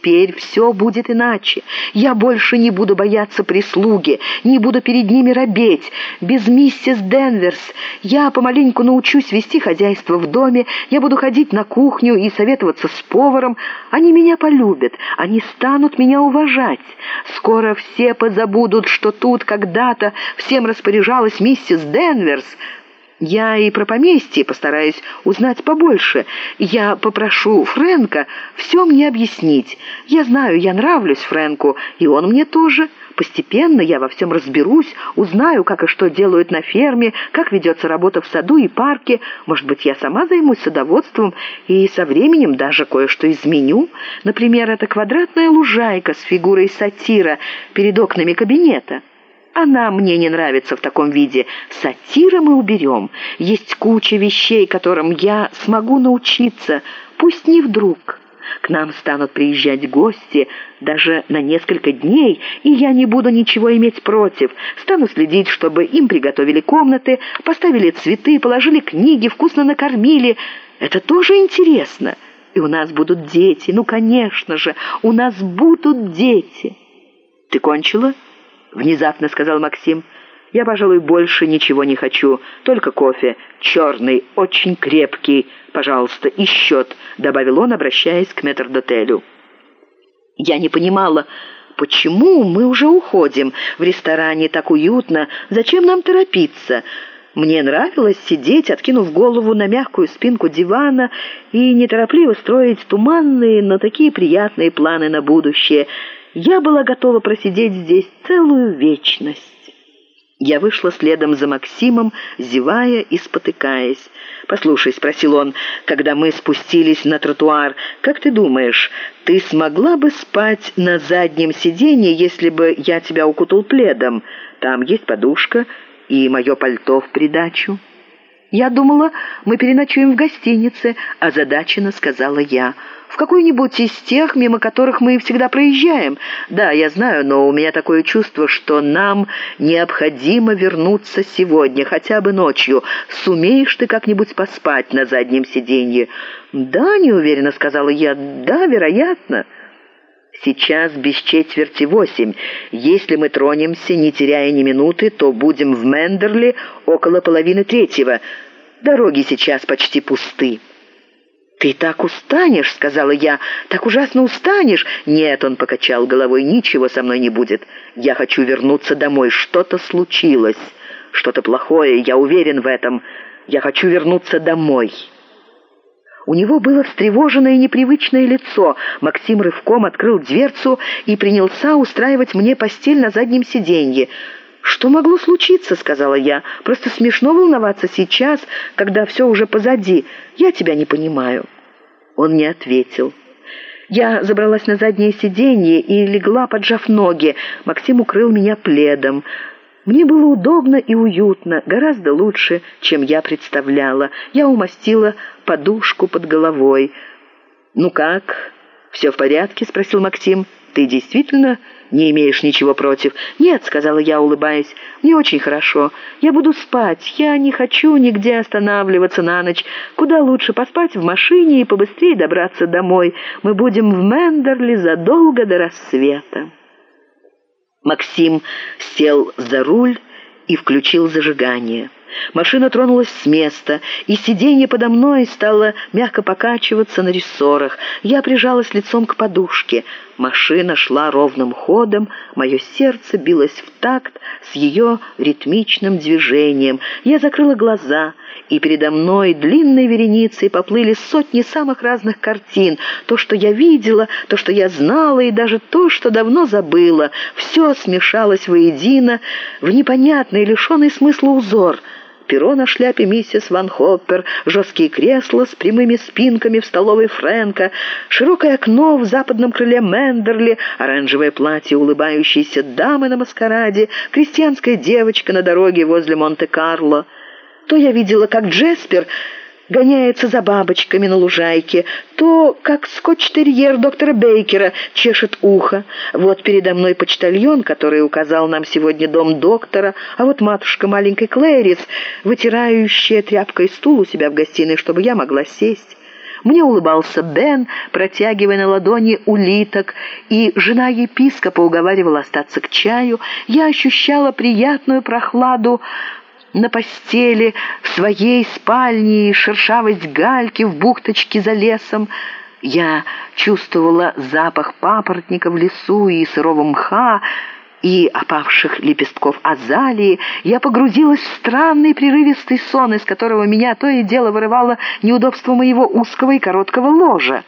Теперь все будет иначе. Я больше не буду бояться прислуги, не буду перед ними робеть. Без миссис Денверс я помаленьку научусь вести хозяйство в доме, я буду ходить на кухню и советоваться с поваром. Они меня полюбят, они станут меня уважать. Скоро все позабудут, что тут когда-то всем распоряжалась миссис Денверс, я и про поместье постараюсь узнать побольше. Я попрошу Фрэнка все мне объяснить. Я знаю, я нравлюсь Фрэнку, и он мне тоже. Постепенно я во всем разберусь, узнаю, как и что делают на ферме, как ведется работа в саду и парке. Может быть, я сама займусь садоводством и со временем даже кое-что изменю. Например, это квадратная лужайка с фигурой сатира перед окнами кабинета. Она мне не нравится в таком виде. Сатира мы уберем. Есть куча вещей, которым я смогу научиться, пусть не вдруг. К нам станут приезжать гости, даже на несколько дней, и я не буду ничего иметь против. Стану следить, чтобы им приготовили комнаты, поставили цветы, положили книги, вкусно накормили. Это тоже интересно. И у нас будут дети. Ну, конечно же, у нас будут дети. Ты кончила?» Внезапно сказал Максим. «Я, пожалуй, больше ничего не хочу, только кофе, черный, очень крепкий, пожалуйста, и счет», — добавил он, обращаясь к метрдотелю. Я не понимала, почему мы уже уходим. В ресторане так уютно, зачем нам торопиться?» Мне нравилось сидеть, откинув голову на мягкую спинку дивана и неторопливо строить туманные, но такие приятные планы на будущее — я была готова просидеть здесь целую вечность. Я вышла следом за Максимом, зевая и спотыкаясь. «Послушай», — спросил он, когда мы спустились на тротуар, «как ты думаешь, ты смогла бы спать на заднем сиденье, если бы я тебя укутал пледом? Там есть подушка и мое пальто в придачу». «Я думала, мы переночуем в гостинице», — озадаченно сказала я в какой-нибудь из тех, мимо которых мы всегда проезжаем. Да, я знаю, но у меня такое чувство, что нам необходимо вернуться сегодня, хотя бы ночью. Сумеешь ты как-нибудь поспать на заднем сиденье?» «Да, неуверенно», — сказала я. «Да, вероятно». «Сейчас без четверти восемь. Если мы тронемся, не теряя ни минуты, то будем в Мендерли около половины третьего. Дороги сейчас почти пусты». «Ты так устанешь», — сказала я, — «так ужасно устанешь». «Нет», — он покачал головой, — «ничего со мной не будет. Я хочу вернуться домой. Что-то случилось. Что-то плохое, я уверен в этом. Я хочу вернуться домой». У него было встревоженное и непривычное лицо. Максим рывком открыл дверцу и принялся устраивать мне постель на заднем сиденье. «Что могло случиться?» — сказала я. «Просто смешно волноваться сейчас, когда все уже позади. Я тебя не понимаю». Он не ответил. Я забралась на заднее сиденье и легла, поджав ноги. Максим укрыл меня пледом. Мне было удобно и уютно, гораздо лучше, чем я представляла. Я умастила подушку под головой. «Ну как? Все в порядке?» — спросил Максим. «Ты действительно не имеешь ничего против?» «Нет», — сказала я, улыбаясь, — «мне очень хорошо. Я буду спать. Я не хочу нигде останавливаться на ночь. Куда лучше поспать в машине и побыстрее добраться домой. Мы будем в Мендерли задолго до рассвета». Максим сел за руль и включил зажигание. Машина тронулась с места, и сиденье подо мной стало мягко покачиваться на рессорах. Я прижалась лицом к подушке. Машина шла ровным ходом, мое сердце билось в такт с ее ритмичным движением. Я закрыла глаза, и передо мной длинной вереницей поплыли сотни самых разных картин. То, что я видела, то, что я знала, и даже то, что давно забыла. Все смешалось воедино в непонятный, лишенный смысла узор — перо на шляпе миссис Ван Хоппер, жесткие кресла с прямыми спинками в столовой Фрэнка, широкое окно в западном крыле Мендерли, оранжевое платье улыбающейся дамы на маскараде, крестьянская девочка на дороге возле Монте-Карло. То я видела, как Джеспер гоняется за бабочками на лужайке, то, как скотч-терьер доктора Бейкера, чешет ухо. Вот передо мной почтальон, который указал нам сегодня дом доктора, а вот матушка маленькой Клэрис, вытирающая тряпкой стул у себя в гостиной, чтобы я могла сесть. Мне улыбался Бен, протягивая на ладони улиток, и жена епископа уговаривала остаться к чаю. Я ощущала приятную прохладу на постели, в своей спальне и шершавость гальки в бухточке за лесом. Я чувствовала запах папоротника в лесу и сырого мха, и опавших лепестков азалии, я погрузилась в странный прерывистый сон, из которого меня то и дело вырывало неудобство моего узкого и короткого ложа.